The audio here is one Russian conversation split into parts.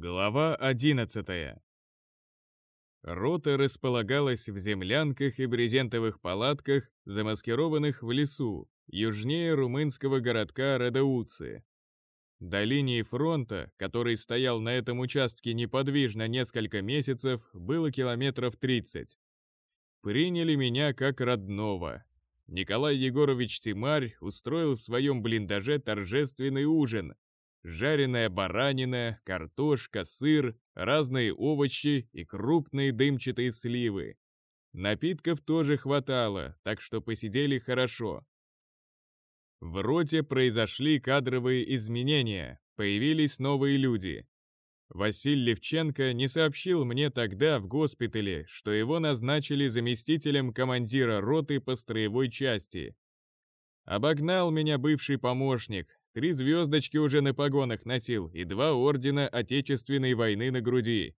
Глава 11 Рота располагалась в землянках и брезентовых палатках, замаскированных в лесу, южнее румынского городка Радауцы. До линии фронта, который стоял на этом участке неподвижно несколько месяцев, было километров 30. Приняли меня как родного. Николай Егорович Тимарь устроил в своем блиндаже торжественный ужин, жареная баранина, картошка, сыр, разные овощи и крупные дымчатые сливы. Напитков тоже хватало, так что посидели хорошо. В роте произошли кадровые изменения, появились новые люди. Василий Левченко не сообщил мне тогда в госпитале, что его назначили заместителем командира роты по строевой части. Обогнал меня бывший помощник, Три звездочки уже на погонах носил и два ордена Отечественной войны на груди.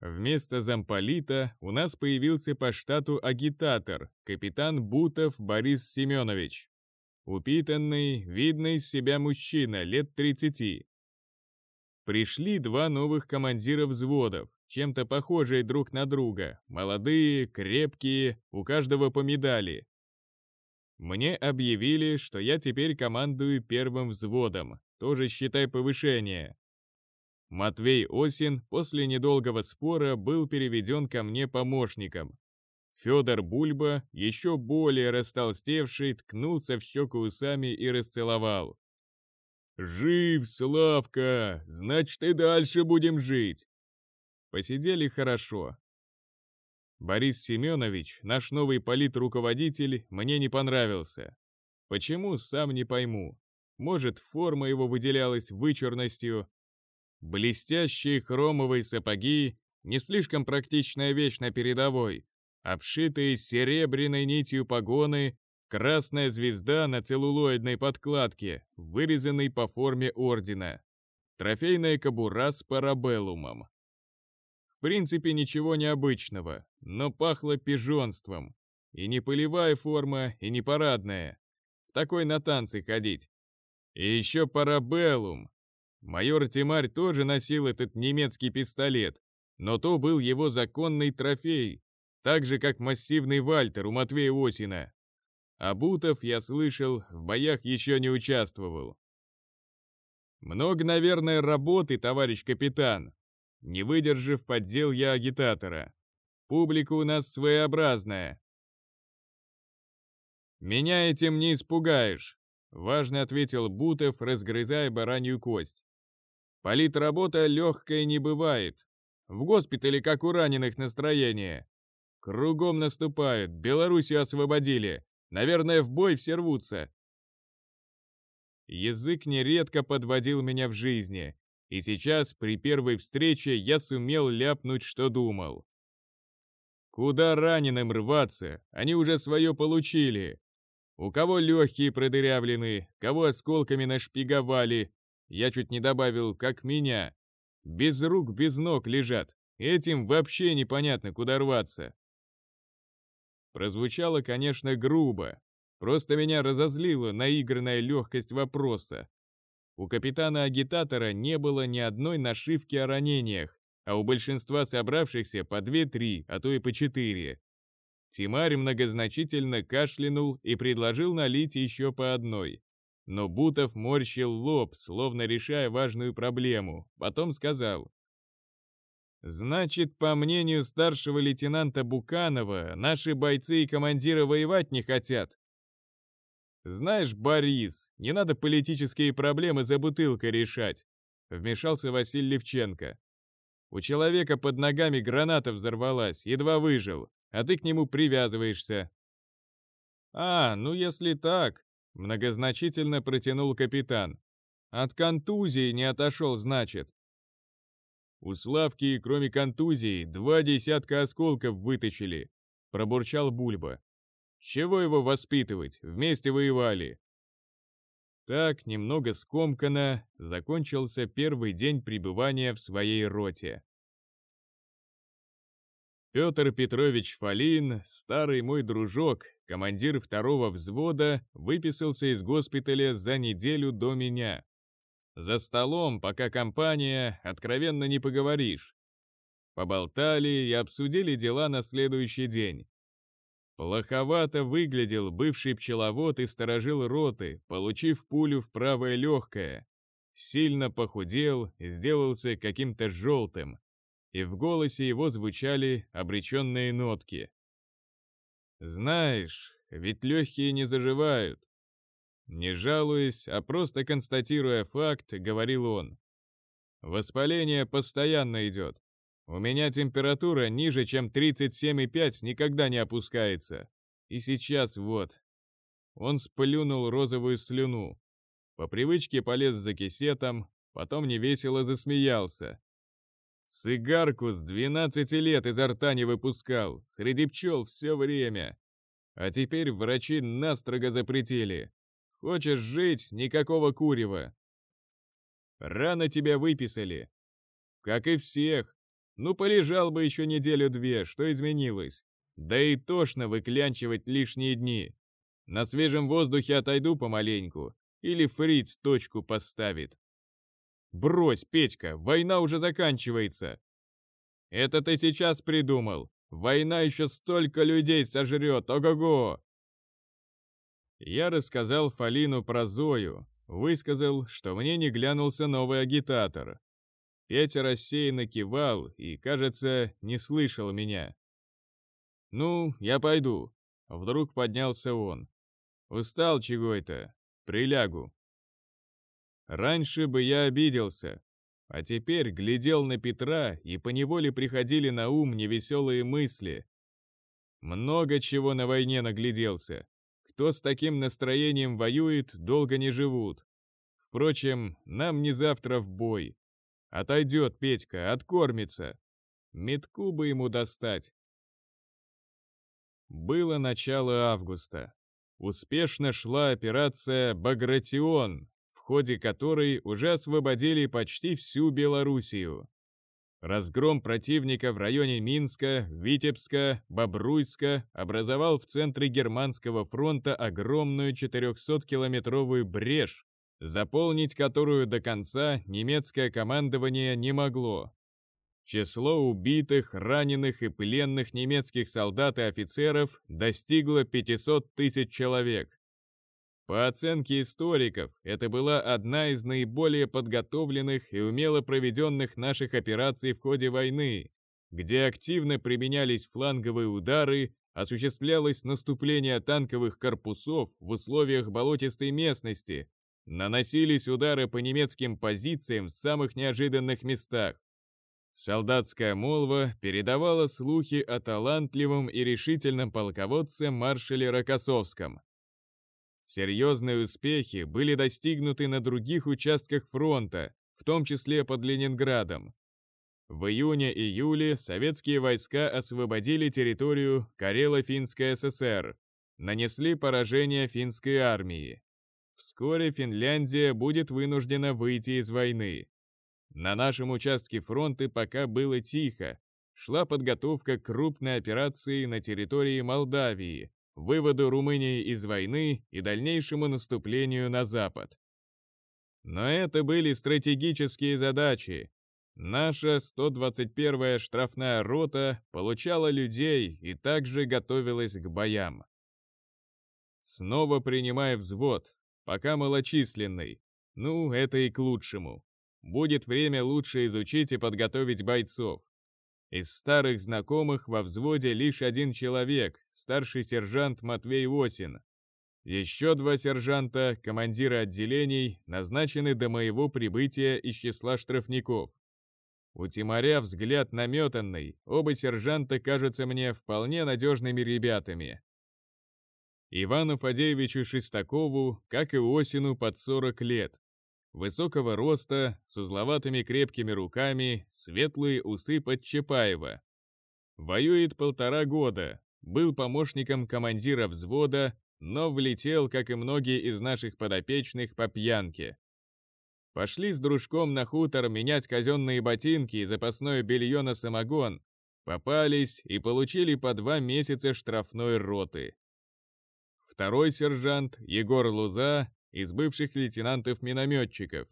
Вместо замполита у нас появился по штату агитатор, капитан Бутов Борис Семенович. Упитанный, видный из себя мужчина, лет 30. Пришли два новых командира взводов, чем-то похожие друг на друга, молодые, крепкие, у каждого по медали, мне объявили, что я теперь командую первым взводом, тоже считай повышение. Матвей Осин после недолгого спора был переведен ко мне помощником. Федор Бульба, еще более растолстевший, ткнулся в щеку усами и расцеловал. «Жив, Славка! Значит, и дальше будем жить!» Посидели хорошо, Борис Семенович, наш новый политруководитель, мне не понравился. Почему, сам не пойму. Может, форма его выделялась вычурностью. Блестящие хромовые сапоги, не слишком практичная вещь на передовой, обшитые серебряной нитью погоны, красная звезда на целлулоидной подкладке, вырезанной по форме ордена, трофейная кобура с парабеллумом. Принципе, ничего необычного, но пахло пижонством. И не полевая форма, и не парадная. В такой на танцы ходить. И еще парабеллум. Майор Тимарь тоже носил этот немецкий пистолет, но то был его законный трофей, так же, как массивный Вальтер у Матвея Осина. А Бутов, я слышал, в боях еще не участвовал. «Много, наверное, работы, товарищ капитан», не выдержав, поддел я агитатора. Публика у нас своеобразная. «Меня этим не испугаешь», — важно ответил Бутов, разгрызая баранью кость. «Политработа легкая не бывает. В госпитале как у раненых настроение. Кругом наступают, Белоруссию освободили. Наверное, в бой все рвутся». Язык нередко подводил меня в жизни, и сейчас, при первой встрече, я сумел ляпнуть, что думал. Куда раненым рваться? Они уже свое получили. У кого легкие продырявлены, кого осколками нашпиговали. Я чуть не добавил, как меня. Без рук, без ног лежат. Этим вообще непонятно, куда рваться. Прозвучало, конечно, грубо. Просто меня разозлила наигранная легкость вопроса. У капитана-агитатора не было ни одной нашивки о ранениях, а у большинства собравшихся по две-три, а то и по четыре. Тимарь многозначительно кашлянул и предложил налить еще по одной. Но Бутов морщил лоб, словно решая важную проблему, потом сказал. «Значит, по мнению старшего лейтенанта Буканова, наши бойцы и командиры воевать не хотят, «Знаешь, Борис, не надо политические проблемы за бутылкой решать», вмешался Василий Левченко. «У человека под ногами граната взорвалась, едва выжил, а ты к нему привязываешься». «А, ну если так», многозначительно протянул капитан. «От контузии не отошел, значит». «У Славки, кроме контузии, два десятка осколков вытащили», пробурчал Бульба. Чего его воспитывать, вместе воевали. Так, немного скомканно, закончился первый день пребывания в своей роте. Петр Петрович Фалин, старый мой дружок, командир второго взвода, выписался из госпиталя за неделю до меня. За столом, пока компания, откровенно не поговоришь. Поболтали и обсудили дела на следующий день. Плоховато выглядел бывший пчеловод и сторожил роты, получив пулю в правое легкое. Сильно похудел, сделался каким-то желтым, и в голосе его звучали обреченные нотки. «Знаешь, ведь легкие не заживают». Не жалуясь, а просто констатируя факт, говорил он. «Воспаление постоянно идет. У меня температура ниже, чем 37,5 никогда не опускается. И сейчас вот. Он сплюнул розовую слюну. По привычке полез за кисетом, потом невесело засмеялся. Сигарку с 12 лет изо рта не выпускал, среди пчел все время. А теперь врачи настрого запретили. Хочешь жить, никакого курева. Рано тебя выписали. Как и всех. Ну, полежал бы еще неделю-две, что изменилось? Да и тошно выклянчивать лишние дни. На свежем воздухе отойду помаленьку, или фриц точку поставит. Брось, Петька, война уже заканчивается. Это ты сейчас придумал. Война еще столько людей сожрет, ого-го. Я рассказал Фалину про Зою, высказал, что мне не глянулся новый агитатор, Петя рассеянно кивал и, кажется, не слышал меня. «Ну, я пойду», — вдруг поднялся он. «Устал чего-то, прилягу». Раньше бы я обиделся, а теперь глядел на Петра, и поневоле приходили на ум невеселые мысли. Много чего на войне нагляделся. Кто с таким настроением воюет, долго не живут. Впрочем, нам не завтра в бой, Отойдет Петька, откормится. Метку бы ему достать. Было начало августа. Успешно шла операция «Багратион», в ходе которой уже освободили почти всю Белоруссию. Разгром противника в районе Минска, Витебска, Бобруйска образовал в центре Германского фронта огромную 400-километровую брешь, заполнить которую до конца немецкое командование не могло. Число убитых, раненых и пленных немецких солдат и офицеров достигло 500 тысяч человек. По оценке историков, это была одна из наиболее подготовленных и умело проведенных наших операций в ходе войны, где активно применялись фланговые удары, осуществлялось наступление танковых корпусов в условиях болотистой местности, Наносились удары по немецким позициям в самых неожиданных местах. Солдатская молва передавала слухи о талантливом и решительном полководце маршале Рокоссовском. Серьезные успехи были достигнуты на других участках фронта, в том числе под Ленинградом. В июне-июле советские войска освободили территорию Карело-Финской ССР, нанесли поражение финской армии. Вскоре Финляндия будет вынуждена выйти из войны. На нашем участке фронта пока было тихо. Шла подготовка к крупной операции на территории Молдавии, выводу Румынии из войны и дальнейшему наступлению на запад. Но это были стратегические задачи. Наша 121-я штрафная рота получала людей и также готовилась к боям. Снова принимая взвод, Пока малочисленный. Ну, это и к лучшему. Будет время лучше изучить и подготовить бойцов. Из старых знакомых во взводе лишь один человек, старший сержант Матвей Осин. Еще два сержанта, командиры отделений, назначены до моего прибытия из числа штрафников. У Тимаря взгляд наметанный, оба сержанта кажутся мне вполне надежными ребятами. Ивану Фадеевичу Шестакову, как и Осину, под 40 лет. Высокого роста, с узловатыми крепкими руками, светлые усы под Чапаева. Воюет полтора года, был помощником командира взвода, но влетел, как и многие из наших подопечных, по пьянке. Пошли с дружком на хутор менять казенные ботинки и запасное белье на самогон, попались и получили по два месяца штрафной роты второй сержант Егор Луза из бывших лейтенантов-минометчиков.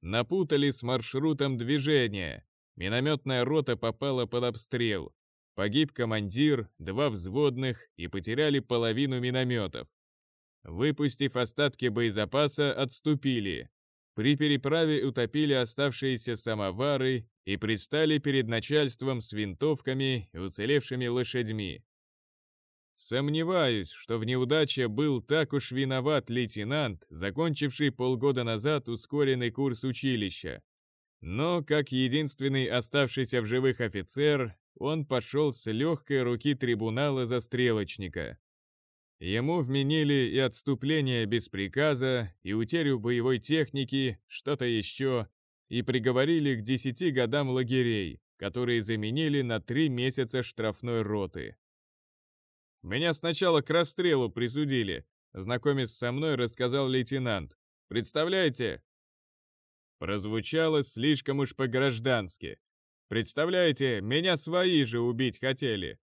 напутали с маршрутом движения. Минометная рота попала под обстрел. Погиб командир, два взводных и потеряли половину минометов. Выпустив остатки боезапаса, отступили. При переправе утопили оставшиеся самовары и пристали перед начальством с винтовками и уцелевшими лошадьми. Сомневаюсь, что в неудаче был так уж виноват лейтенант, закончивший полгода назад ускоренный курс училища. Но, как единственный оставшийся в живых офицер, он пошел с легкой руки трибунала за стрелочника. Ему вменили и отступление без приказа, и утерю боевой техники, что-то еще, и приговорили к десяти годам лагерей, которые заменили на три месяца штрафной роты. Меня сначала к расстрелу присудили, знакомясь со мной, рассказал лейтенант. Представляете? Прозвучало слишком уж по-граждански. Представляете, меня свои же убить хотели.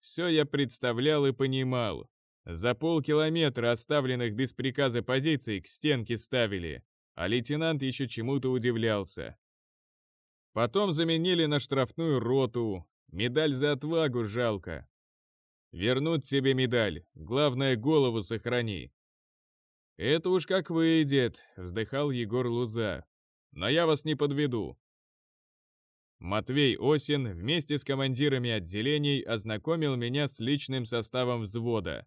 Все я представлял и понимал. За полкилометра оставленных без приказа позиций к стенке ставили, а лейтенант еще чему-то удивлялся. Потом заменили на штрафную роту, медаль за отвагу жалко, Вернуть себе медаль, главное голову сохрани. Это уж как выйдет, вздыхал Егор Луза. Но я вас не подведу. Матвей Осин вместе с командирами отделений ознакомил меня с личным составом взвода.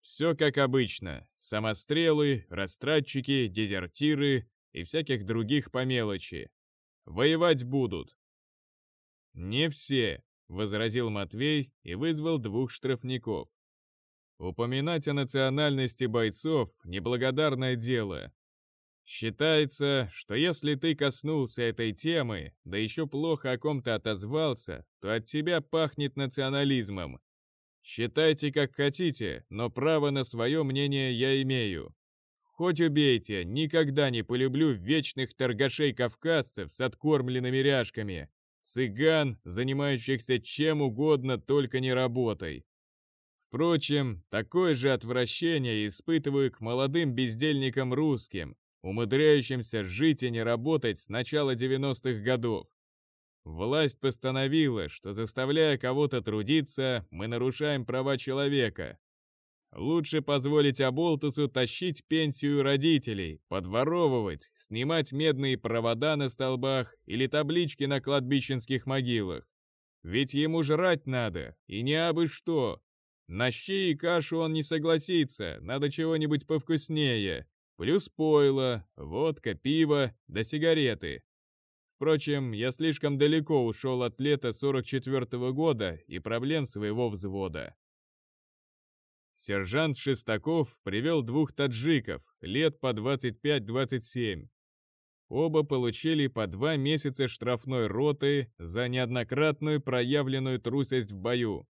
Все как обычно. Самострелы, растратчики, дезертиры и всяких других по мелочи. Воевать будут. Не все, — возразил Матвей и вызвал двух штрафников. Упоминать о национальности бойцов — неблагодарное дело. Считается, что если ты коснулся этой темы, да еще плохо о ком-то отозвался, то от тебя пахнет национализмом. Считайте как хотите, но право на свое мнение я имею. Хоть убейте, никогда не полюблю вечных торгашей-кавказцев с откормленными ряжками, цыган, занимающихся чем угодно, только не работой. Впрочем, такое же отвращение испытываю к молодым бездельникам русским, умудряющимся жить и не работать с начала 90-х годов. Власть постановила, что заставляя кого-то трудиться, мы нарушаем права человека, Лучше позволить Аболтусу тащить пенсию родителей, подворовывать, снимать медные провода на столбах или таблички на кладбищенских могилах. Ведь ему жрать надо, и не абы что. На щи и кашу он не согласится, надо чего-нибудь повкуснее. Плюс пойло, водка, пиво да сигареты. Впрочем, я слишком далеко ушел от лета 44 -го года и проблем своего взвода. Сержант Шестаков привел двух таджиков, лет по 25-27. Оба получили по два месяца штрафной роты за неоднократную проявленную трусость в бою.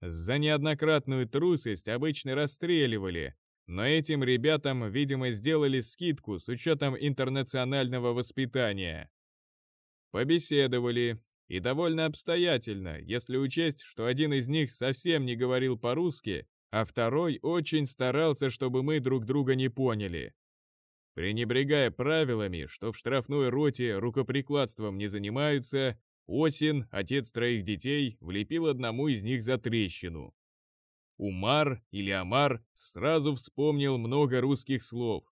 За неоднократную трусость обычно расстреливали, но этим ребятам, видимо, сделали скидку с учетом интернационального воспитания. Побеседовали, и довольно обстоятельно, если учесть, что один из них совсем не говорил по-русски, а второй очень старался, чтобы мы друг друга не поняли. Пренебрегая правилами, что в штрафной роте рукоприкладством не занимаются, Осин, отец троих детей, влепил одному из них за трещину. Умар или Амар сразу вспомнил много русских слов.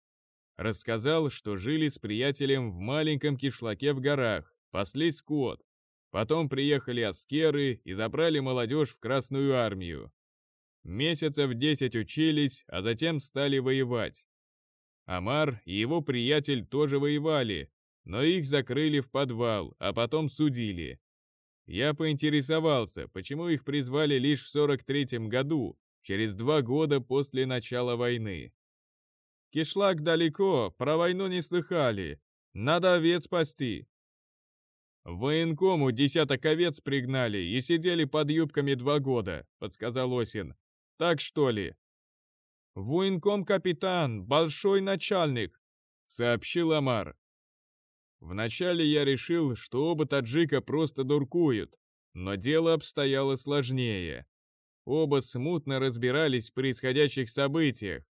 Рассказал, что жили с приятелем в маленьком кишлаке в горах, пасли скот. Потом приехали аскеры и забрали молодежь в Красную армию. Месяцев десять учились, а затем стали воевать. Амар и его приятель тоже воевали, но их закрыли в подвал, а потом судили. Я поинтересовался, почему их призвали лишь в 43-м году, через два года после начала войны. Кишлак далеко, про войну не слыхали. Надо овец спасти. В военкому десяток овец пригнали и сидели под юбками два года, подсказал Осин. Так что ли?» «Военком капитан, большой начальник», — сообщил Амар. Вначале я решил, что оба таджика просто дуркуют, но дело обстояло сложнее. Оба смутно разбирались в происходящих событиях.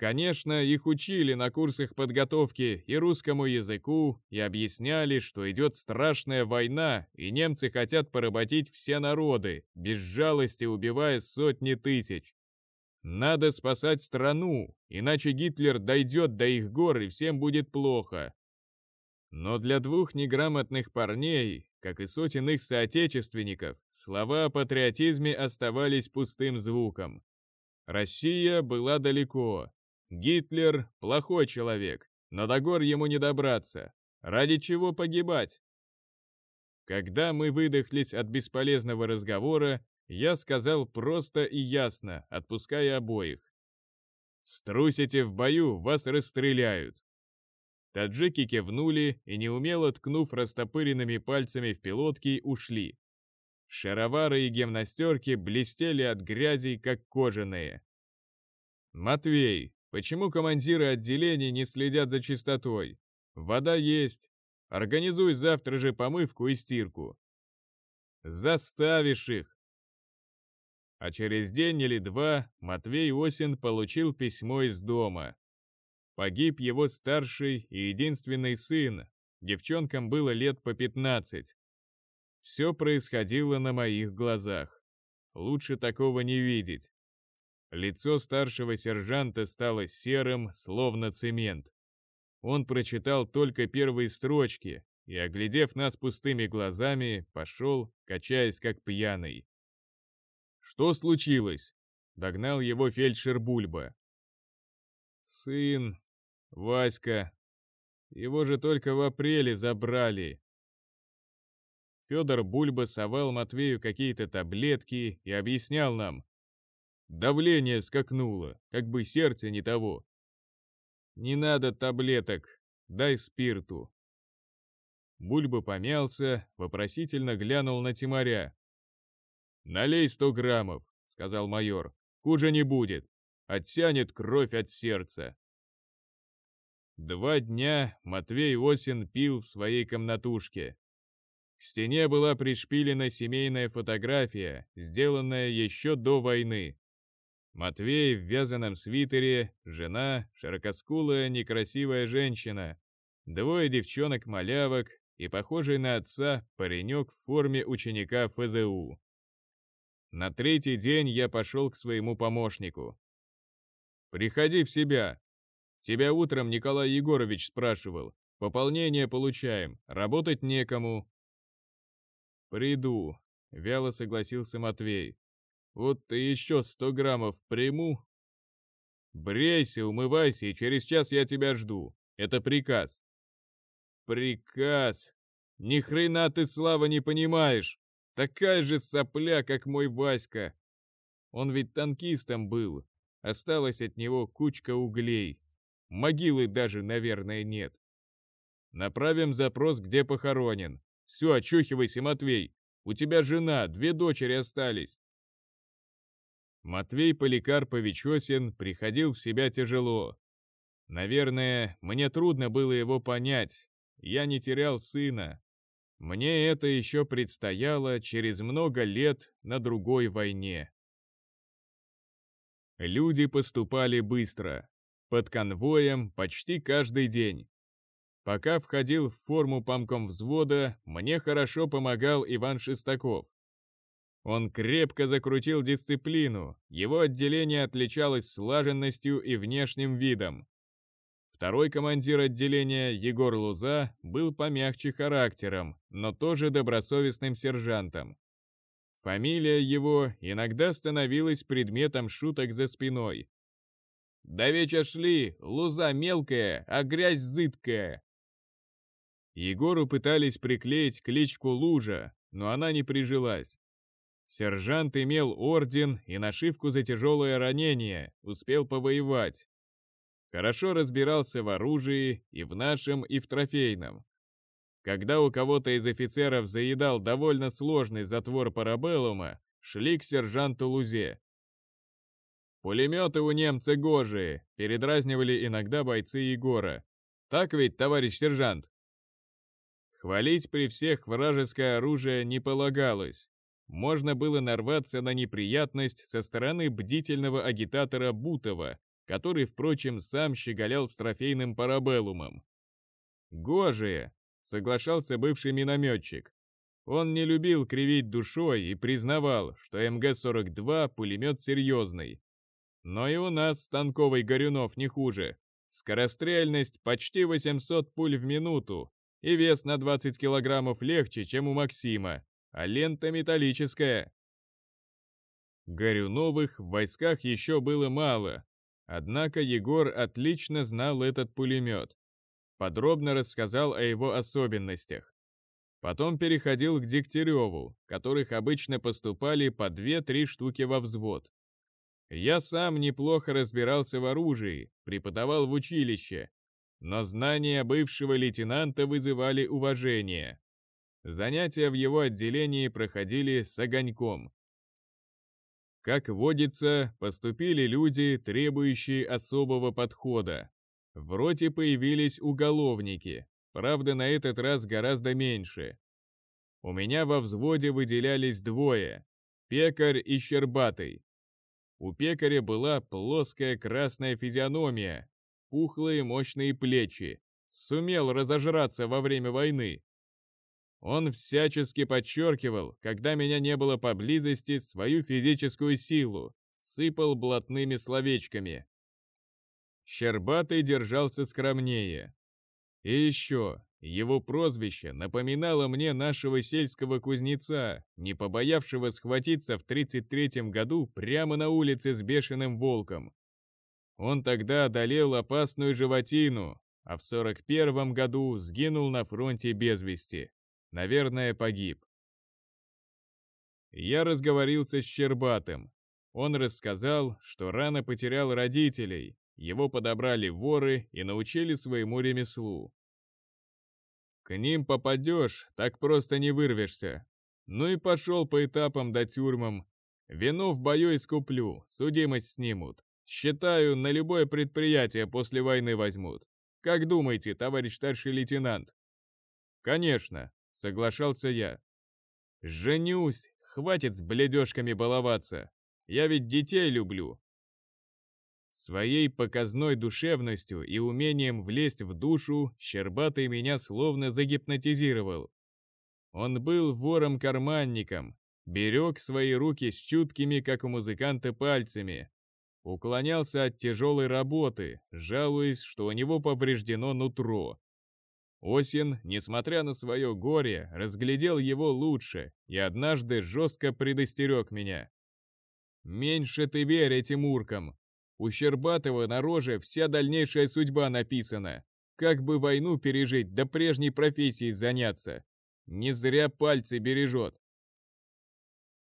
Конечно, их учили на курсах подготовки и русскому языку, и объясняли, что идет страшная война, и немцы хотят поработить все народы, без жалости убивая сотни тысяч. Надо спасать страну, иначе Гитлер дойдет до их гор и всем будет плохо. Но для двух неграмотных парней, как и сотен их соотечественников, слова о патриотизме оставались пустым звуком. Россия была далеко, Гитлер – плохой человек, но до гор ему не добраться. Ради чего погибать? Когда мы выдохлись от бесполезного разговора, я сказал просто и ясно, отпуская обоих. «Струсите в бою, вас расстреляют». Таджики кивнули и, неумело ткнув растопыренными пальцами в пилотки, ушли. Шаровары и гимнастерки блестели от грязи, как кожаные. «Матвей, Почему командиры отделений не следят за чистотой? Вода есть. Организуй завтра же помывку и стирку. Заставишь их. А через день или два Матвей Осин получил письмо из дома. Погиб его старший и единственный сын. Девчонкам было лет по 15. Все происходило на моих глазах. Лучше такого не видеть. Лицо старшего сержанта стало серым, словно цемент. Он прочитал только первые строчки и, оглядев нас пустыми глазами, пошел, качаясь как пьяный. «Что случилось?» — догнал его фельдшер Бульба. «Сын, Васька, его же только в апреле забрали». Федор Бульба совал Матвею какие-то таблетки и объяснял нам, Давление скакнуло, как бы сердце не того. Не надо таблеток, дай спирту. Бульба помялся, вопросительно глянул на Тимаря. «Налей сто граммов», — сказал майор. «Хуже не будет. Оттянет кровь от сердца». Два дня Матвей Осин пил в своей комнатушке. К стене была пришпилена семейная фотография, сделанная еще до войны. Матвей в вязаном свитере, жена, широкоскулая, некрасивая женщина, двое девчонок-малявок и похожий на отца паренек в форме ученика ФЗУ. На третий день я пошел к своему помощнику. «Приходи в себя. Тебя утром Николай Егорович спрашивал. Пополнение получаем, работать некому». «Приду», — вяло согласился Матвей. Вот ты еще сто граммов приму. Брейся, умывайся, и через час я тебя жду. Это приказ. Приказ. Ни хрена ты, Слава, не понимаешь. Такая же сопля, как мой Васька. Он ведь танкистом был. Осталась от него кучка углей. Могилы даже, наверное, нет. Направим запрос, где похоронен. Все, очухивайся, Матвей. У тебя жена, две дочери остались. Матвей Поликарпович Осин приходил в себя тяжело. Наверное, мне трудно было его понять. Я не терял сына. Мне это еще предстояло через много лет на другой войне. Люди поступали быстро. Под конвоем почти каждый день. Пока входил в форму помком взвода, мне хорошо помогал Иван Шестаков. Он крепко закрутил дисциплину, его отделение отличалось слаженностью и внешним видом. Второй командир отделения, Егор Луза, был помягче характером, но тоже добросовестным сержантом. Фамилия его иногда становилась предметом шуток за спиной. «Да веча шли, луза мелкая, а грязь зыткая!» Егору пытались приклеить кличку Лужа, но она не прижилась. Сержант имел орден и нашивку за тяжелое ранение, успел повоевать. Хорошо разбирался в оружии и в нашем, и в трофейном. Когда у кого-то из офицеров заедал довольно сложный затвор парабеллума, шли к сержанту Лузе. «Пулеметы у немца гожие», — передразнивали иногда бойцы Егора. «Так ведь, товарищ сержант?» Хвалить при всех вражеское оружие не полагалось, можно было нарваться на неприятность со стороны бдительного агитатора Бутова, который, впрочем, сам щеголял с трофейным парабеллумом. «Гожие!» — соглашался бывший минометчик. Он не любил кривить душой и признавал, что МГ-42 пулемет серьезный. Но и у нас станковый Горюнов не хуже. Скорострельность почти 800 пуль в минуту и вес на 20 килограммов легче, чем у Максима, а лента металлическая. Горюновых в войсках еще было мало, однако Егор отлично знал этот пулемет. Подробно рассказал о его особенностях. Потом переходил к Дегтяреву, которых обычно поступали по 2-3 штуки во взвод. Я сам неплохо разбирался в оружии, преподавал в училище, но знания бывшего лейтенанта вызывали уважение. Занятия в его отделении проходили с огоньком. Как водится, поступили люди, требующие особого подхода. В роте появились уголовники, Правда, на этот раз гораздо меньше. У меня во взводе выделялись двое – пекарь и щербатый. У пекаря была плоская красная физиономия, пухлые мощные плечи, сумел разожраться во время войны. Он всячески подчеркивал, когда меня не было поблизости, свою физическую силу, сыпал блатными словечками. Щербатый держался скромнее, и еще, его прозвище напоминало мне нашего сельского кузнеца, не побоявшего схватиться в 33-м году прямо на улице с бешеным волком. Он тогда одолел опасную животину, а в 41-м году сгинул на фронте без вести. Наверное, погиб. Я разговорился с Щербатым. Он рассказал, что рано потерял родителей, его подобрали воры и научили своему ремеслу. К ним попадешь, так просто не вырвешься. Ну и пошел по этапам до тюрьмам. Вину в бою искуплю, судимость снимут. Считаю, на любое предприятие после войны возьмут. Как думаете, товарищ старший лейтенант? Конечно, соглашался я. Женюсь, хватит с бледёшками баловаться. Я ведь детей люблю, Своей показной душевностью и умением влезть в душу Щербатый меня словно загипнотизировал. Он был вором-карманником, берег свои руки с чуткими, как у музыканта, пальцами, уклонялся от тяжелой работы, жалуясь, что у него повреждено нутро. Осин, несмотря на свое горе, разглядел его лучше и однажды жестко предостерег меня. «Меньше ты верь этим уркам, у Щербатова на роже вся дальнейшая судьба написана. Как бы войну пережить, да прежней профессией заняться. Не зря пальцы бережет.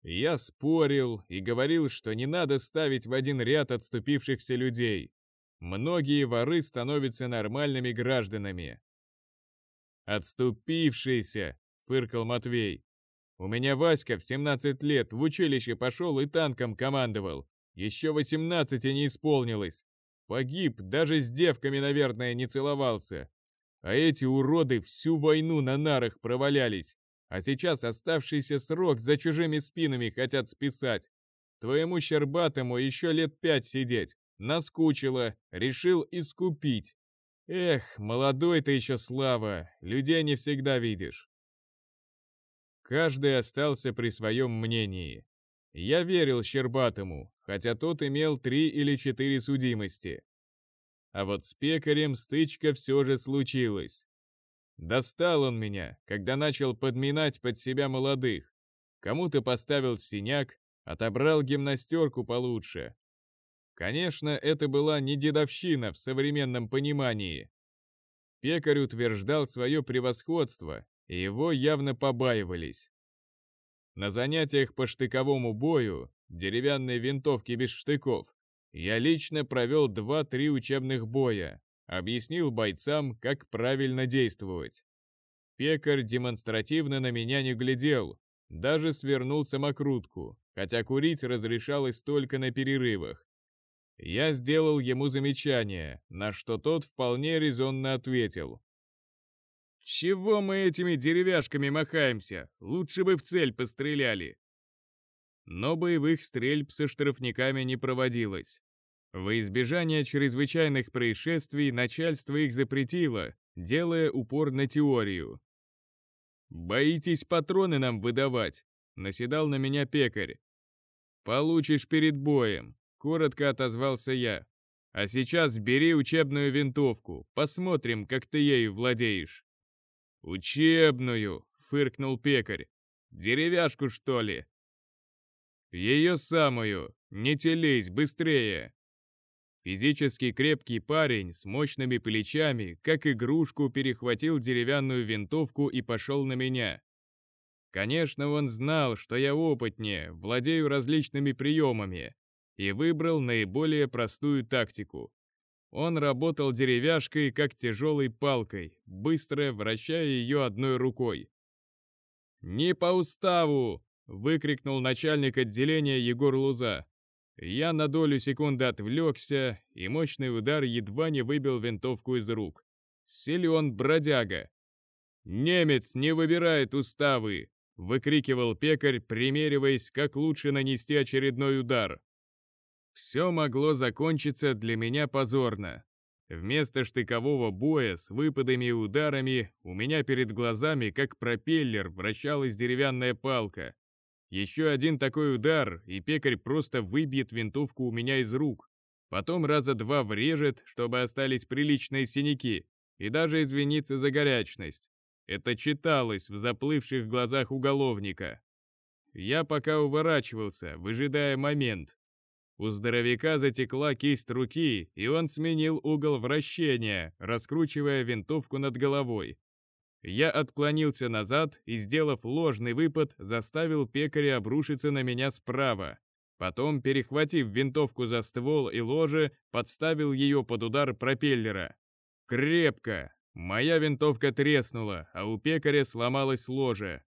Я спорил и говорил, что не надо ставить в один ряд отступившихся людей. Многие воры становятся нормальными гражданами. «Отступившийся!» — фыркал Матвей. «У меня Васька в 17 лет в училище пошел и танком командовал. Еще восемнадцати не исполнилось. Погиб, даже с девками, наверное, не целовался. А эти уроды всю войну на нарах провалялись. А сейчас оставшийся срок за чужими спинами хотят списать. Твоему Щербатому еще лет пять сидеть. Наскучило, решил искупить. Эх, молодой ты еще, Слава, людей не всегда видишь. Каждый остался при своем мнении. Я верил Щербатому, хотя тот имел три или четыре судимости. А вот с пекарем стычка все же случилась. Достал он меня, когда начал подминать под себя молодых. Кому-то поставил синяк, отобрал гимнастерку получше. Конечно, это была не дедовщина в современном понимании. Пекарь утверждал свое превосходство, и его явно побаивались. На занятиях по штыковому бою, деревянной винтовки без штыков, я лично провел 2-3 учебных боя, объяснил бойцам, как правильно действовать. Пекарь демонстративно на меня не глядел, даже свернул самокрутку, хотя курить разрешалось только на перерывах. Я сделал ему замечание, на что тот вполне резонно ответил. Чего мы этими деревяшками махаемся? Лучше бы в цель постреляли. Но боевых стрельб со штрафниками не проводилось. Во избежание чрезвычайных происшествий начальство их запретило, делая упор на теорию. «Боитесь патроны нам выдавать?» — наседал на меня пекарь. «Получишь перед боем», — коротко отозвался я. «А сейчас бери учебную винтовку, посмотрим, как ты ею владеешь». «Учебную!» — фыркнул пекарь. «Деревяшку, что ли?» «Ее самую! Не телись, быстрее!» Физически крепкий парень с мощными плечами, как игрушку, перехватил деревянную винтовку и пошел на меня. Конечно, он знал, что я опытнее, владею различными приемами, и выбрал наиболее простую тактику. Он работал деревяшкой, как тяжелой палкой, быстро вращая ее одной рукой. «Не по уставу!» — выкрикнул начальник отделения Егор Луза. Я на долю секунды отвлекся, и мощный удар едва не выбил винтовку из рук. Силен бродяга. «Немец не выбирает уставы!» — выкрикивал пекарь, примериваясь, как лучше нанести очередной удар. Все могло закончиться для меня позорно. Вместо штыкового боя с выпадами и ударами у меня перед глазами, как пропеллер, вращалась деревянная палка. Еще один такой удар, и пекарь просто выбьет винтовку у меня из рук. Потом раза два врежет, чтобы остались приличные синяки, и даже извиниться за горячность. Это читалось в заплывших глазах уголовника. Я пока уворачивался, выжидая момент. У здоровяка затекла кисть руки, и он сменил угол вращения, раскручивая винтовку над головой. Я отклонился назад и, сделав ложный выпад, заставил пекаря обрушиться на меня справа. Потом, перехватив винтовку за ствол и ложе, подставил ее под удар пропеллера. Крепко! Моя винтовка треснула, а у пекаря сломалось ложе.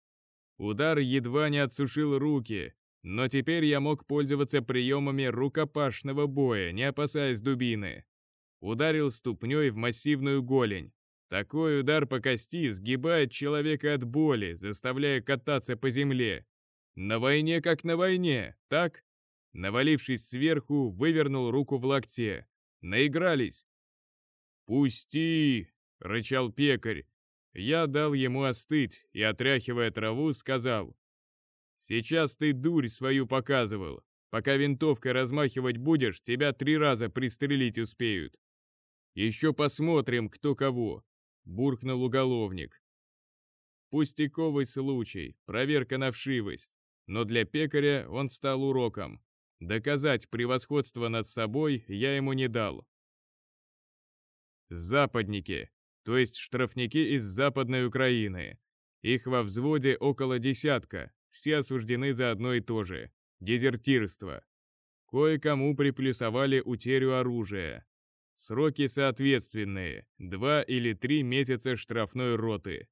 Удар едва не отсушил руки, но теперь я мог пользоваться приемами рукопашного боя, не опасаясь дубины. Ударил ступней в массивную голень. Такой удар по кости сгибает человека от боли, заставляя кататься по земле. На войне как на войне, так? Навалившись сверху, вывернул руку в локте. Наигрались. «Пусти!» — рычал пекарь. Я дал ему остыть и, отряхивая траву, сказал. «Сейчас ты дурь свою показывал. Пока винтовкой размахивать будешь, тебя три раза пристрелить успеют. Еще посмотрим, кто кого буркнул уголовник. Пустяковый случай, проверка на вшивость, но для пекаря он стал уроком. Доказать превосходство над собой я ему не дал. Западники, то есть штрафники из Западной Украины. Их во взводе около десятка, все осуждены за одно и то же – дезертирство. Кое-кому приплюсовали утерю оружия, Сроки соответственные, два или три месяца штрафной роты.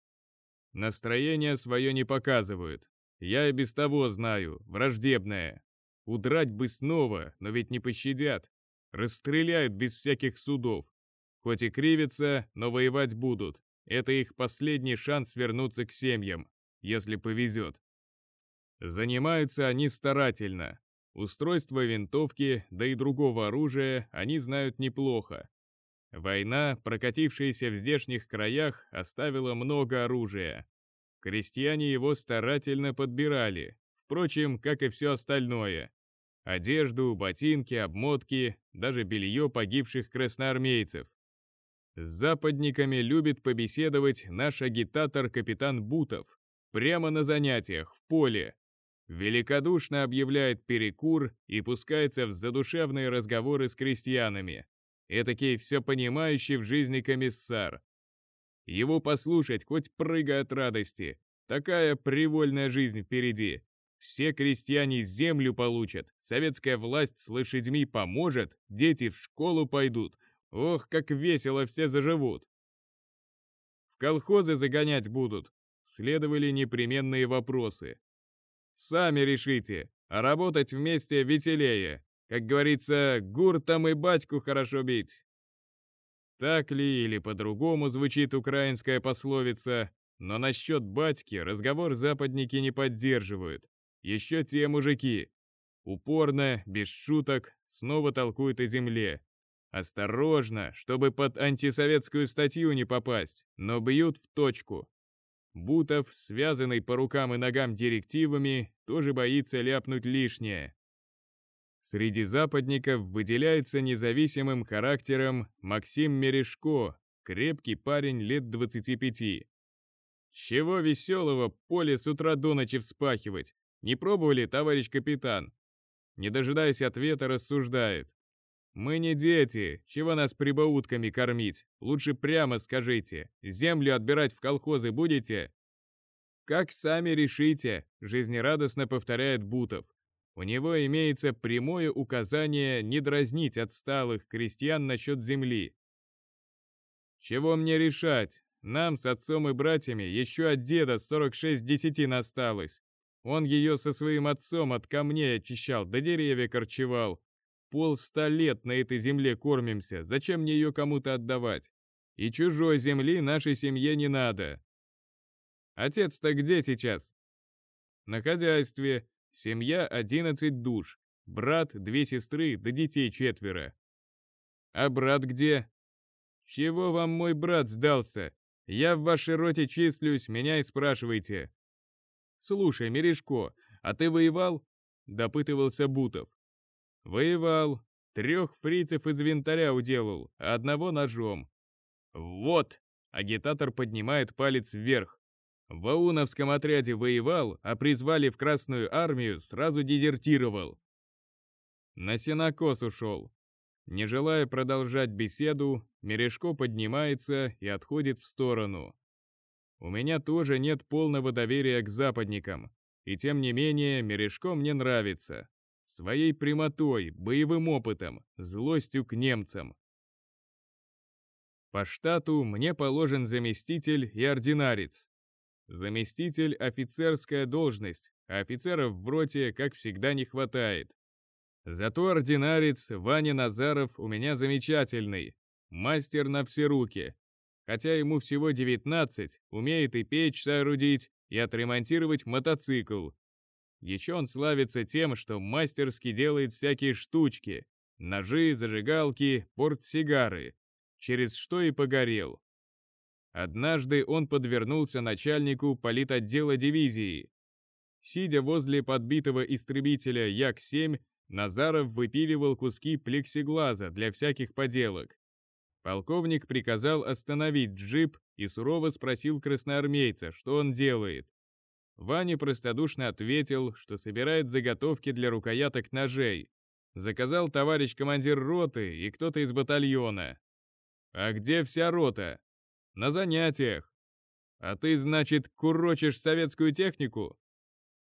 Настроение свое не показывают. Я и без того знаю, враждебное. Удрать бы снова, но ведь не пощадят. Расстреляют без всяких судов. Хоть и кривятся, но воевать будут. Это их последний шанс вернуться к семьям, если повезет. Занимаются они старательно, Устройство винтовки, да и другого оружия они знают неплохо. Война, прокатившаяся в здешних краях, оставила много оружия. Крестьяне его старательно подбирали, впрочем, как и все остальное. Одежду, ботинки, обмотки, даже белье погибших красноармейцев. С западниками любит побеседовать наш агитатор капитан Бутов. Прямо на занятиях, в поле, великодушно объявляет перекур и пускается в задушевные разговоры с крестьянами. Этакий все понимающий в жизни комиссар. Его послушать хоть прыгай от радости. Такая привольная жизнь впереди. Все крестьяне землю получат, советская власть с лошадьми поможет, дети в школу пойдут. Ох, как весело все заживут. В колхозы загонять будут. Следовали непременные вопросы. Сами решите, а работать вместе веселее. Как говорится, гуртом и батьку хорошо бить. Так ли или по-другому звучит украинская пословица, но насчет батьки разговор западники не поддерживают. Еще те мужики. упорно, без шуток, снова толкует о земле. Осторожно, чтобы под антисоветскую статью не попасть, но бьют в точку. Бутов, связанный по рукам и ногам директивами, тоже боится ляпнуть лишнее. Среди западников выделяется независимым характером Максим Мережко, крепкий парень лет 25. Чего веселого поле с утра до ночи вспахивать? Не пробовали, товарищ капитан? Не дожидаясь ответа, рассуждает. Мы не дети, чего нас прибаутками кормить? Лучше прямо скажите, землю отбирать в колхозы будете? Как сами решите, жизнерадостно повторяет Бутов. У него имеется прямое указание не дразнить отсталых крестьян насчет земли. Чего мне решать? Нам с отцом и братьями еще от деда 46 десятин осталось. Он ее со своим отцом от камней очищал, до деревья корчевал. Полста лет на этой земле кормимся, зачем мне ее кому-то отдавать? И чужой земли нашей семье не надо. Отец-то где сейчас? На хозяйстве, Семья 11 душ, брат, две сестры, да детей четверо. А брат где? Чего вам мой брат сдался? Я в вашей роте числюсь, меня и спрашивайте. Слушай, Мережко, а ты воевал? Допытывался Бутов. Воевал. Трех фрицев из винтаря уделал, а одного ножом. Вот! Агитатор поднимает палец вверх. В Ауновском отряде воевал, а призвали в Красную армию, сразу дезертировал. На сенокос ушел. Не желая продолжать беседу, Мережко поднимается и отходит в сторону. У меня тоже нет полного доверия к западникам, и тем не менее Мережко мне нравится. Своей прямотой, боевым опытом, злостью к немцам. По штату мне положен заместитель и ординарец, Заместитель – офицерская должность, а офицеров в роте, как всегда, не хватает. Зато ординарец Ваня Назаров у меня замечательный, мастер на все руки. Хотя ему всего 19, умеет и печь соорудить, и отремонтировать мотоцикл. Еще он славится тем, что мастерски делает всякие штучки, ножи, зажигалки, портсигары, через что и погорел. Однажды он подвернулся начальнику политотдела дивизии. Сидя возле подбитого истребителя Як-7, Назаров выпиливал куски плексиглаза для всяких поделок. Полковник приказал остановить джип и сурово спросил красноармейца, что он делает. Ваня простодушно ответил, что собирает заготовки для рукояток ножей. Заказал товарищ командир роты и кто-то из батальона. «А где вся рота?» На занятиях. А ты, значит, курочишь советскую технику?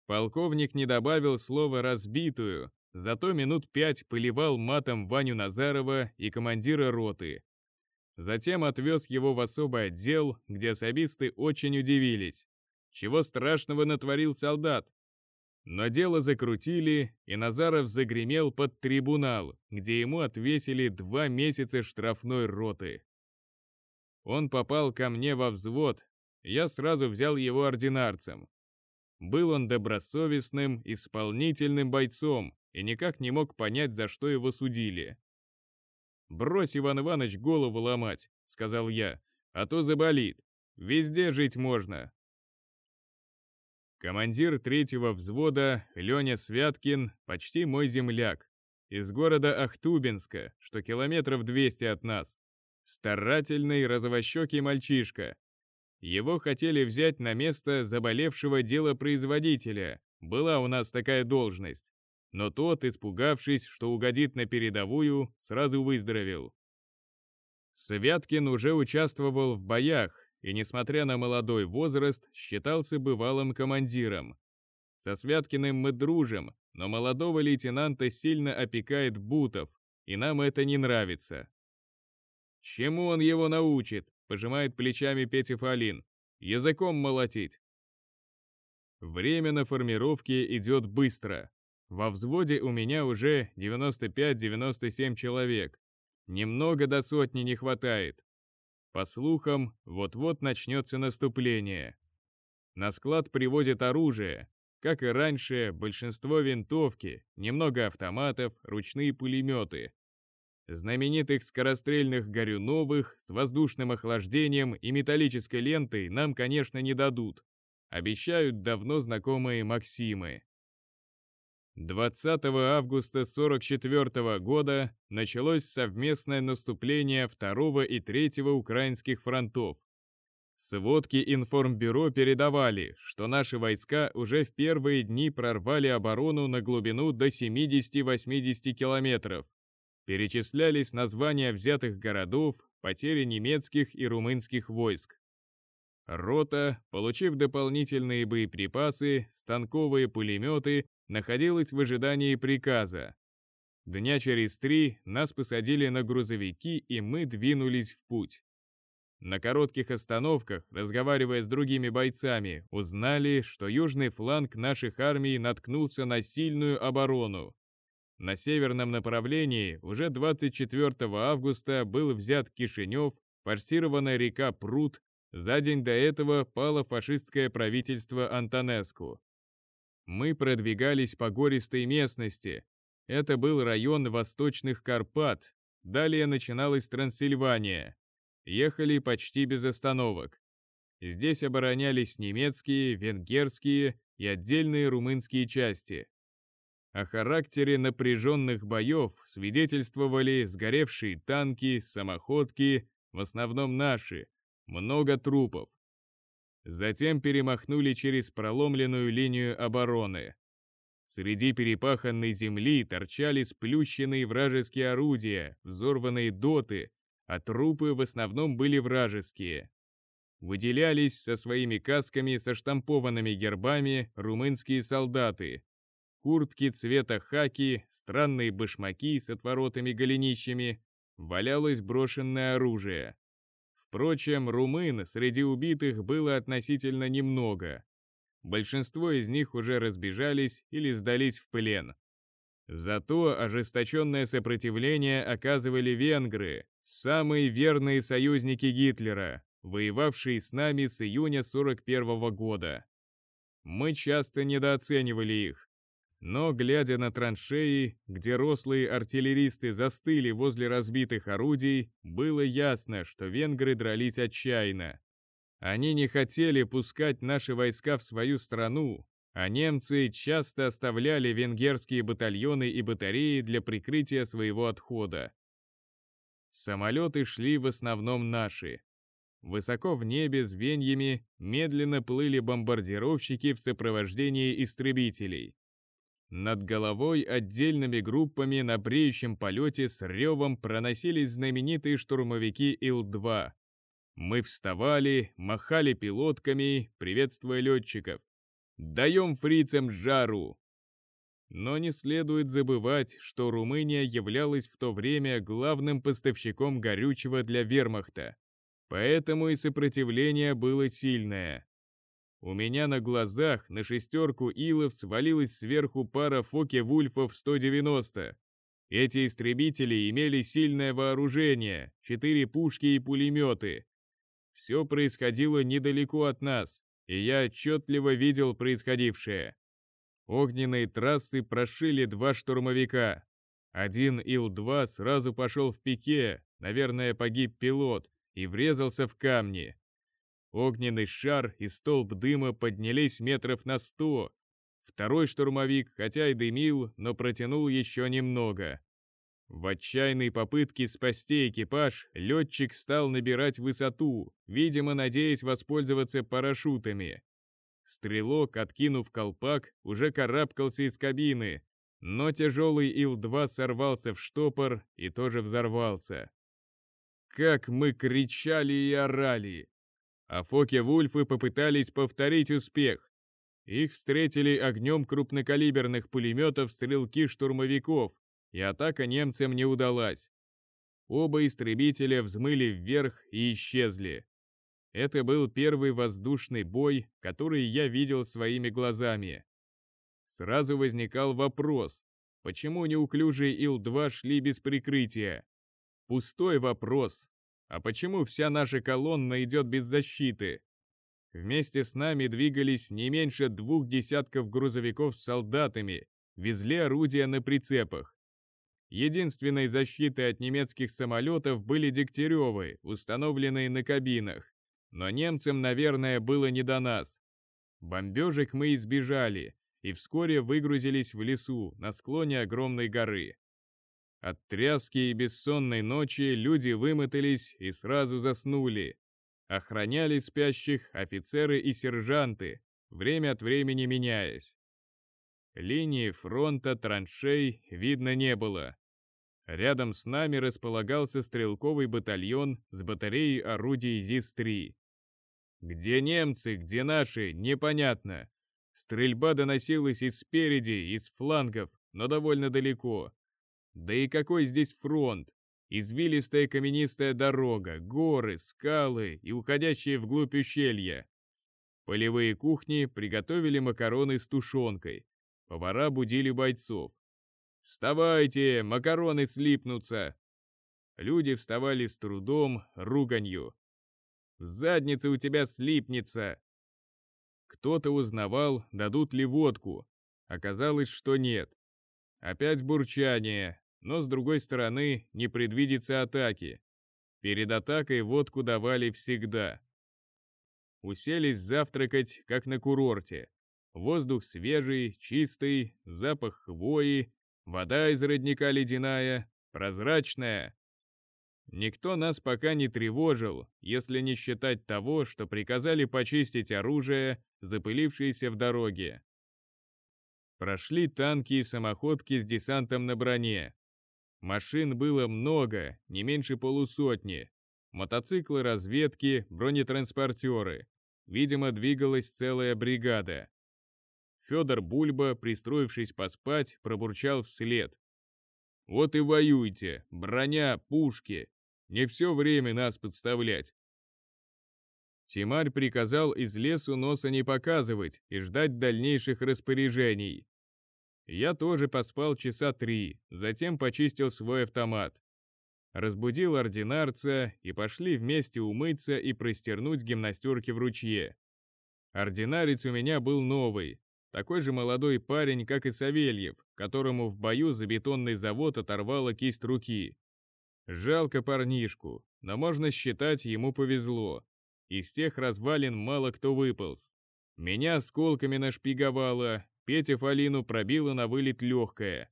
Полковник не добавил слова «разбитую», зато минут пять поливал матом Ваню Назарова и командира роты. Затем отвез его в особый отдел, где особисты очень удивились. Чего страшного натворил солдат? Но дело закрутили, и Назаров загремел под трибунал, где ему отвесили два месяца штрафной роты. Он попал ко мне во взвод, я сразу взял его ординарцем. Был он добросовестным, исполнительным бойцом и никак не мог понять, за что его судили. «Брось, Иван Иванович, голову ломать», — сказал я, — «а то заболит. Везде жить можно». Командир третьего взвода, Леня Святкин, почти мой земляк, из города Ахтубинска, что километров 200 от нас. Старательный розовощекий мальчишка. Его хотели взять на место заболевшего делопроизводителя, была у нас такая должность. Но тот, испугавшись, что угодит на передовую, сразу выздоровел. Святкин уже участвовал в боях и, несмотря на молодой возраст, считался бывалым командиром. Со Святкиным мы дружим, но молодого лейтенанта сильно опекает Бутов, и нам это не нравится. «Чему он его научит?» — пожимает плечами Петя Фалин. «Языком молотить». Время на формировке идет быстро. Во взводе у меня уже 95-97 человек. Немного до сотни не хватает. По слухам, вот-вот начнется наступление. На склад привозят оружие. Как и раньше, большинство винтовки, немного автоматов, ручные пулеметы. Знаменитых скорострельных горюновых с воздушным охлаждением и металлической лентой нам, конечно, не дадут. Обещают давно знакомые Максимы. 20 августа 44 года началось совместное наступление 2 и 3 украинских фронтов. Сводки информбюро передавали, что наши войска уже в первые дни прорвали оборону на глубину до 70-80 километров. Перечислялись названия взятых городов, потери немецких и румынских войск. Рота, получив дополнительные боеприпасы, станковые пулеметы, находилась в ожидании приказа. Дня через три нас посадили на грузовики, и мы двинулись в путь. На коротких остановках, разговаривая с другими бойцами, узнали, что южный фланг наших армий наткнулся на сильную оборону. На северном направлении уже 24 августа был взят Кишинев, форсированная река Прут, за день до этого пало фашистское правительство Антонеску. Мы продвигались по гористой местности. Это был район Восточных Карпат. Далее начиналась Трансильвания ехали почти без остановок. Здесь оборонялись немецкие, венгерские и отдельные румынские части. О характере напряженных боев свидетельствовали сгоревшие танки, самоходки, в основном наши, много трупов. Затем перемахнули через проломленную линию обороны. Среди перепаханной земли торчали сплющенные вражеские орудия, взорванные доты, а трупы в основном были вражеские. Выделялись со своими касками со штампованными гербами румынские солдаты. Куртки цвета хаки, странные башмаки с отворотыми голенищами, валялось брошенное оружие. Впрочем, румын среди убитых было относительно немного. Большинство из них уже разбежались или сдались в плен. Зато ожесточенное сопротивление оказывали венгры, Самые верные союзники Гитлера, воевавшие с нами с июня 41 года. Мы часто недооценивали их. Но, глядя на траншеи, где рослые артиллеристы застыли возле разбитых орудий, было ясно, что венгры дрались отчаянно. Они не хотели пускать наши войска в свою страну, а немцы часто оставляли венгерские батальоны и батареи для прикрытия своего отхода. Самолеты шли в основном наши. Высоко в небе звеньями медленно плыли бомбардировщики в сопровождении истребителей. Над головой отдельными группами на бреющем полете с ревом проносились знаменитые штурмовики Ил-2. Мы вставали, махали пилотками, приветствуя летчиков. «Даем фрицам жару!» Но не следует забывать, что Румыния являлась в то время главным поставщиком горючего для вермахта. Поэтому и сопротивление было сильное. У меня на глазах на шестерку Илов свалилась сверху пара Фоке-Вульфов 190. Эти истребители имели сильное вооружение, четыре пушки и пулеметы. Все происходило недалеко от нас, и я отчетливо видел происходившее. Огненные трассы прошили два штурмовика. Один Ил-2 сразу пошел в пике, наверное, погиб пилот, и врезался в камни. Огненный шар и столб дыма поднялись метров на сто. Второй штурмовик, хотя и дымил, но протянул еще немного. В отчаянной попытке спасти экипаж, летчик стал набирать высоту, видимо, надеясь воспользоваться парашютами. Стрелок, откинув колпак, уже карабкался из кабины, но тяжелый Ил-2 сорвался в штопор и тоже взорвался. Как мы кричали и орали! А Фоке-Вульфы попытались повторить успех. Их встретили огнем крупнокалиберных пулеметов стрелки штурмовиков, и атака немцам не удалась. Оба истребителя взмыли вверх и исчезли. Это был первый воздушный бой, который я видел своими глазами. Сразу возникал вопрос, почему неуклюжие Ил-2 шли без прикрытия? Пустой вопрос. А почему вся наша колонна идет без защиты? Вместе с нами двигались не меньше двух десятков грузовиков с солдатами, везли орудия на прицепах. Единственной защитой от немецких самолетов были Дегтяревы, установленные на кабинах. Но немцам, наверное, было не до нас. Бомбежек мы избежали и вскоре выгрузились в лесу на склоне огромной горы. От тряски и бессонной ночи люди вымотались и сразу заснули. Охраняли спящих офицеры и сержанты, время от времени меняясь. Линии фронта, траншей видно не было. Рядом с нами располагался стрелковый батальон с батареей орудий ЗИС-3. Где немцы, где наши, непонятно. Стрельба доносилась и спереди, и с флангов, но довольно далеко. Да и какой здесь фронт? Извилистая каменистая дорога, горы, скалы и уходящие вглубь ущелья. Полевые кухни приготовили макароны с тушенкой. Повара будили бойцов. «Вставайте, макароны слипнутся!» Люди вставали с трудом, руганью. «В заднице у тебя слипнется!» Кто-то узнавал, дадут ли водку. Оказалось, что нет. Опять бурчание, но с другой стороны не предвидится атаки. Перед атакой водку давали всегда. Уселись завтракать, как на курорте. Воздух свежий, чистый, запах хвои, вода из родника ледяная, прозрачная. Никто нас пока не тревожил, если не считать того, что приказали почистить оружие, запылившееся в дороге. Прошли танки и самоходки с десантом на броне. Машин было много, не меньше полусотни. Мотоциклы разведки, бронетранспортеры. Видимо, двигалась целая бригада. Федор Бульба, пристроившись поспать, пробурчал вслед. «Вот и воюйте, броня, пушки. Не все время нас подставлять». Тимарь приказал из лесу носа не показывать и ждать дальнейших распоряжений. Я тоже поспал часа три, затем почистил свой автомат. Разбудил ординарца и пошли вместе умыться и простернуть гимнастерки в ручье. Ординарец у меня был новый, такой же молодой парень, как и Савельев, которому в бою за бетонный завод оторвала кисть руки. Жалко парнишку, но можно считать, ему повезло. Из тех развалин мало кто выполз. Меня осколками нашпиговало, Петя Фалину пробила на вылет легкое.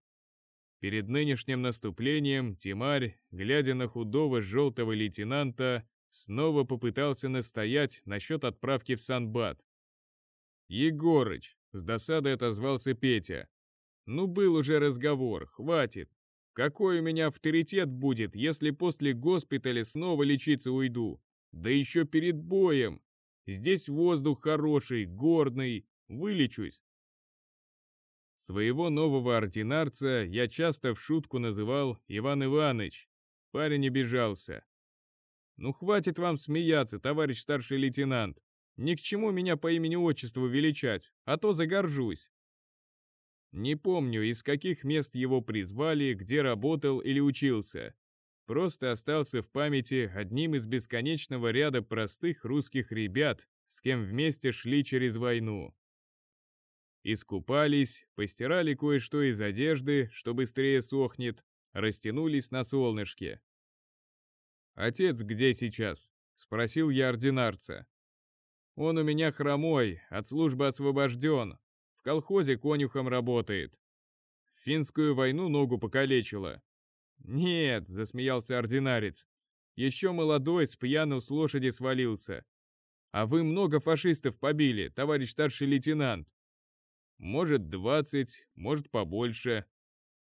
Перед нынешним наступлением Тимарь, глядя на худого желтого лейтенанта, снова попытался настоять насчет отправки в Санбат. «Егорыч!» — с досадой отозвался Петя. «Ну был уже разговор, хватит. Какой у меня авторитет будет, если после госпиталя снова лечиться уйду? Да еще перед боем! Здесь воздух хороший, горный, вылечусь. Своего нового ординарца я часто в шутку называл Иван Иваныч. Парень обижался. «Ну хватит вам смеяться, товарищ старший лейтенант. Ни к чему меня по имени-отчеству величать, а то загоржусь». Не помню, из каких мест его призвали, где работал или учился. Просто остался в памяти одним из бесконечного ряда простых русских ребят, с кем вместе шли через войну. Искупались, постирали кое-что из одежды, что быстрее сохнет, растянулись на солнышке. «Отец где сейчас?» — спросил я ординарца. «Он у меня хромой, от службы освобожден, в колхозе конюхом работает. В финскую войну ногу покалечило». «Нет», — засмеялся ординарец, — «еще молодой, с пьяну с лошади свалился. А вы много фашистов побили, товарищ старший лейтенант. Может, двадцать, может, побольше.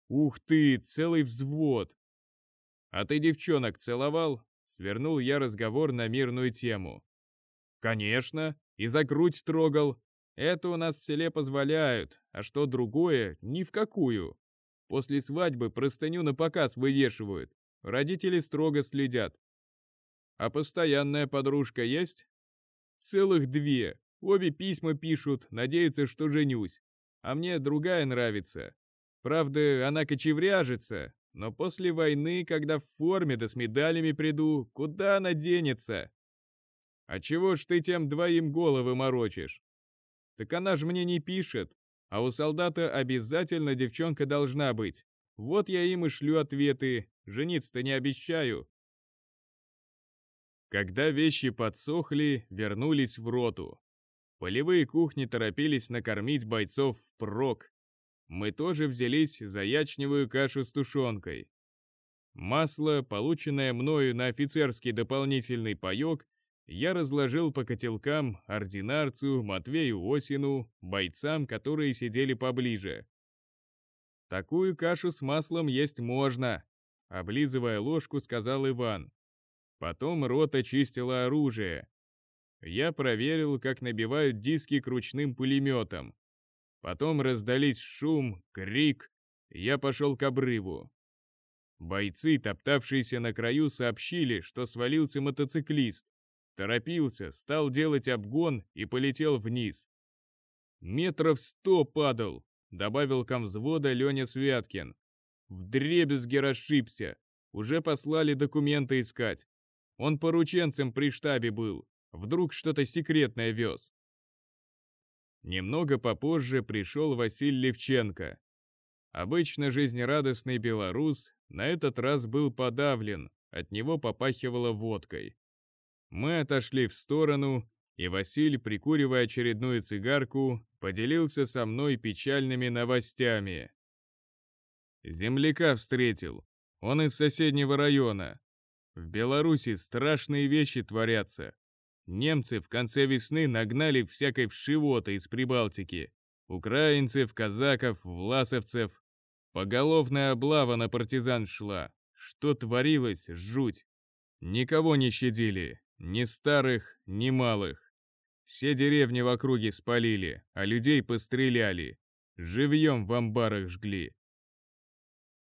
Ух ты, целый взвод. А ты девчонок целовал? Свернул я разговор на мирную тему. Конечно, и за грудь трогал. Это у нас в селе позволяют, а что другое, ни в какую. После свадьбы простыню на показ вывешивают. Родители строго следят. А постоянная подружка есть? Целых две. Обе письма пишут, надеются, что женюсь. А мне другая нравится. Правда, она кочевряжется, но после войны, когда в форме да с медалями приду, куда она денется? А чего ж ты тем двоим головы морочишь? Так она ж мне не пишет, а у солдата обязательно девчонка должна быть. Вот я им и шлю ответы, жениться-то не обещаю. Когда вещи подсохли, вернулись в роту. Полевые кухни торопились накормить бойцов впрок. Мы тоже взялись за ячневую кашу с тушенкой. Масло, полученное мною на офицерский дополнительный паёк, я разложил по котелкам ординарцу, Матвею Осину, бойцам, которые сидели поближе. «Такую кашу с маслом есть можно», — облизывая ложку, сказал Иван. Потом рота чистила оружие. Я проверил, как набивают диски к ручным пулеметам. Потом раздались шум, крик, я пошел к обрыву. Бойцы, топтавшиеся на краю, сообщили, что свалился мотоциклист. Торопился, стал делать обгон и полетел вниз. Метров сто падал, добавил комвзвода Леня Святкин. Вдребезги расшибся. Уже послали документы искать. Он порученцем при штабе был. Вдруг что-то секретное вез. Немного попозже пришел Василий Левченко. Обычно жизнерадостный белорус на этот раз был подавлен, от него попахивало водкой. Мы отошли в сторону, и Василь, прикуривая очередную цигарку, поделился со мной печальными новостями. Земляка встретил. Он из соседнего района. В Беларуси страшные вещи творятся. Немцы в конце весны нагнали всякой вшивоты из Прибалтики. Украинцев, казаков, власовцев. Поголовная облава на партизан шла. Что творилось, жуть. Никого не щадили, ни старых, ни малых. Все деревни в округе спалили, а людей постреляли. Живьем в амбарах жгли.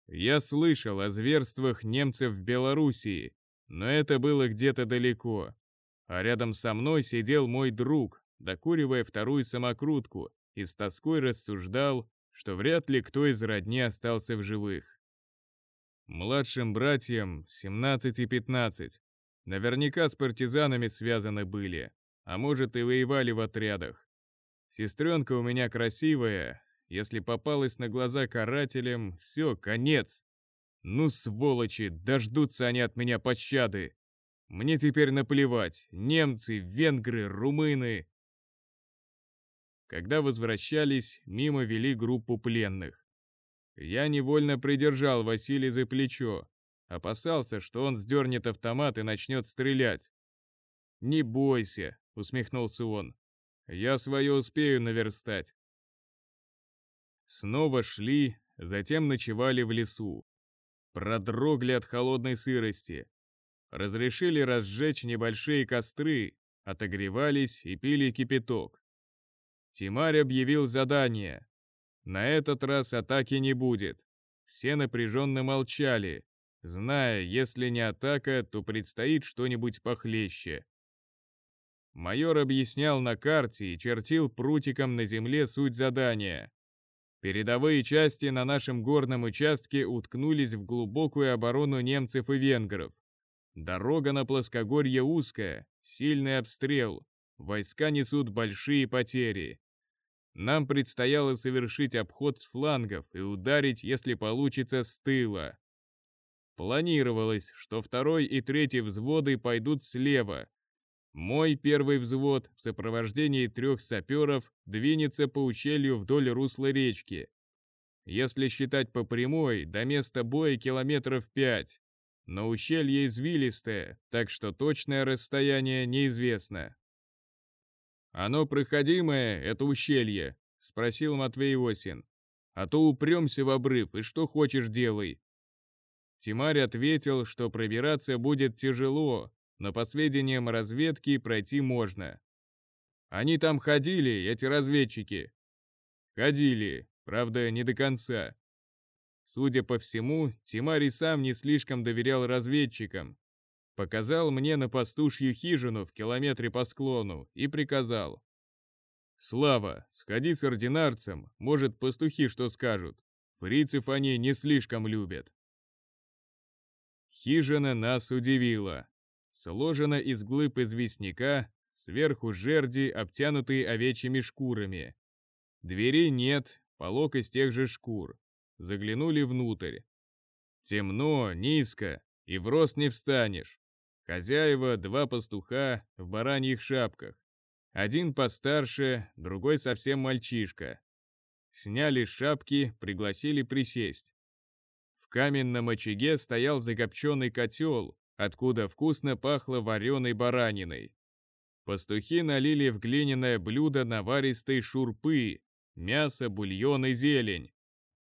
Я слышал о зверствах немцев в Белоруссии, но это было где-то далеко. А рядом со мной сидел мой друг, докуривая вторую самокрутку, и с тоской рассуждал, что вряд ли кто из родни остался в живых. Младшим братьям 17 и 15. Наверняка с партизанами связаны были, а может и воевали в отрядах. Сестренка у меня красивая, если попалась на глаза карателям, все, конец. Ну, сволочи, дождутся они от меня пощады. Мне теперь наплевать, немцы, венгры, румыны. Когда возвращались, мимо вели группу пленных. Я невольно придержал Василия за плечо, опасался, что он сдернет автомат и начнет стрелять. «Не бойся», усмехнулся он. Я свое успею наверстать. Снова шли, затем ночевали в лесу. Продрогли от холодной сырости. Разрешили разжечь небольшие костры, отогревались и пили кипяток. Тимарь объявил задание. На этот раз атаки не будет. Все напряженно молчали, зная, если не атака, то предстоит что-нибудь похлеще. Майор объяснял на карте и чертил прутиком на земле суть задания. Передовые части на нашем горном участке уткнулись в глубокую оборону немцев и венгров. Дорога на плоскогорье узкая, сильный обстрел, войска несут большие потери. Нам предстояло совершить обход с флангов и ударить, если получится, с тыла. Планировалось, что второй и третий взводы пойдут слева, мой первый взвод в сопровождении трех саперов двинется по ущелью вдоль русла речки. Если считать по прямой, до места боя километров пять. Но ущелье извилистое, так что точное расстояние неизвестно. «Оно проходимое, это ущелье?» — спросил Матвей Осин. «А то упремся в обрыв, и что хочешь делай». Тимарь ответил, что пробираться будет тяжело, но по сведениям разведки пройти можно. Они там ходили, эти разведчики. Ходили, правда, не до конца. Судя по всему, Тимари сам не слишком доверял разведчикам. Показал мне на пастушью хижину в километре по склону и приказал. «Слава, сходи с ординарцем, может, пастухи что скажут. Фрицев они не слишком любят». Хижина нас удивила сложена из глыб известняка, сверху жерди, обтянутые овечьими шкурами. Двери нет, полок из тех же шкур. Заглянули внутрь. Темно, низко, и в рост не встанешь. Хозяева, два пастуха в бараньих шапках. Один постарше, другой совсем мальчишка. Сняли шапки, пригласили присесть. В каменном очаге стоял закопченный котел, откуда вкусно пахло вареной бараниной. Пастухи налили в глиняное блюдо наваристой шурпы, мясо, бульон и зелень.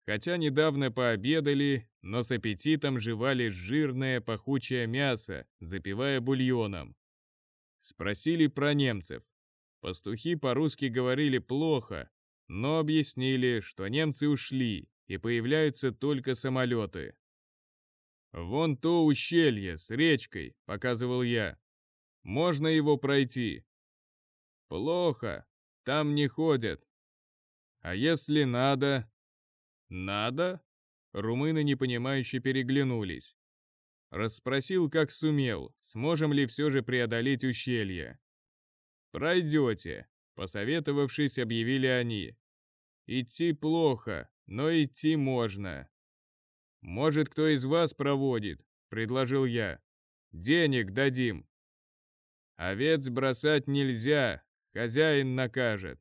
Хотя недавно пообедали, но с аппетитом жевали жирное пахучее мясо, запивая бульоном. Спросили про немцев. Пастухи по-русски говорили плохо, но объяснили, что немцы ушли и появляются только самолеты. «Вон то ущелье с речкой», — показывал я. «Можно его пройти?» «Плохо, там не ходят». «А если надо?» «Надо?» Румыны непонимающе переглянулись. Расспросил, как сумел, сможем ли все же преодолеть ущелье. «Пройдете», — посоветовавшись, объявили они. «Идти плохо, но идти можно». «Может, кто из вас проводит?» — предложил я. «Денег дадим». «Овец бросать нельзя, хозяин накажет».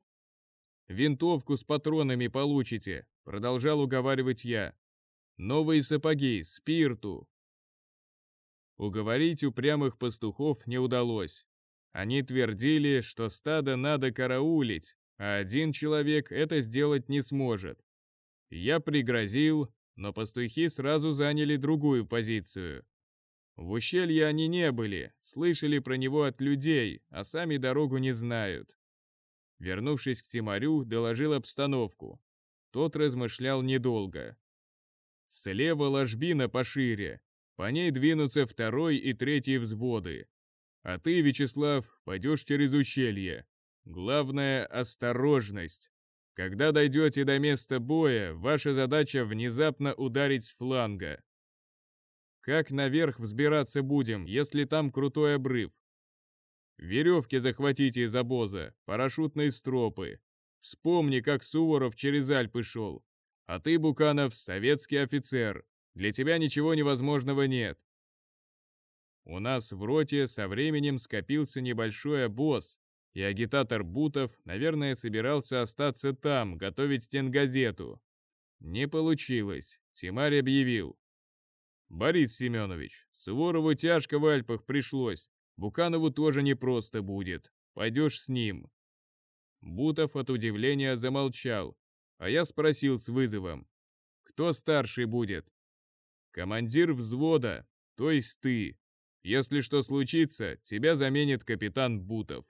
«Винтовку с патронами получите», — продолжал уговаривать я. «Новые сапоги, спирту». Уговорить упрямых пастухов не удалось. Они твердили, что стадо надо караулить, а один человек это сделать не сможет. Я пригрозил, но пастухи сразу заняли другую позицию. В ущелье они не были, слышали про него от людей, а сами дорогу не знают. Вернувшись к Тимарю, доложил обстановку. Тот размышлял недолго. Слева ложбина пошире, по ней двинутся второй и третий взводы. А ты, Вячеслав, пойдешь через ущелье. Главное — осторожность. Когда дойдете до места боя, ваша задача внезапно ударить с фланга. Как наверх взбираться будем, если там крутой обрыв? Веревки захватите из обоза, парашютные стропы. Вспомни, как Суворов через Альпы шел. А ты, Буканов, советский офицер. Для тебя ничего невозможного нет. У нас в роте со временем скопился небольшой обоз, и агитатор Бутов, наверное, собирался остаться там, готовить стенгазету. Не получилось, Тимарь объявил. «Борис Семенович, Суворову тяжко в Альпах пришлось, Буканову тоже непросто будет, пойдешь с ним». Бутов от удивления замолчал, а я спросил с вызовом. «Кто старший будет?» «Командир взвода, то есть ты. Если что случится, тебя заменит капитан Бутов.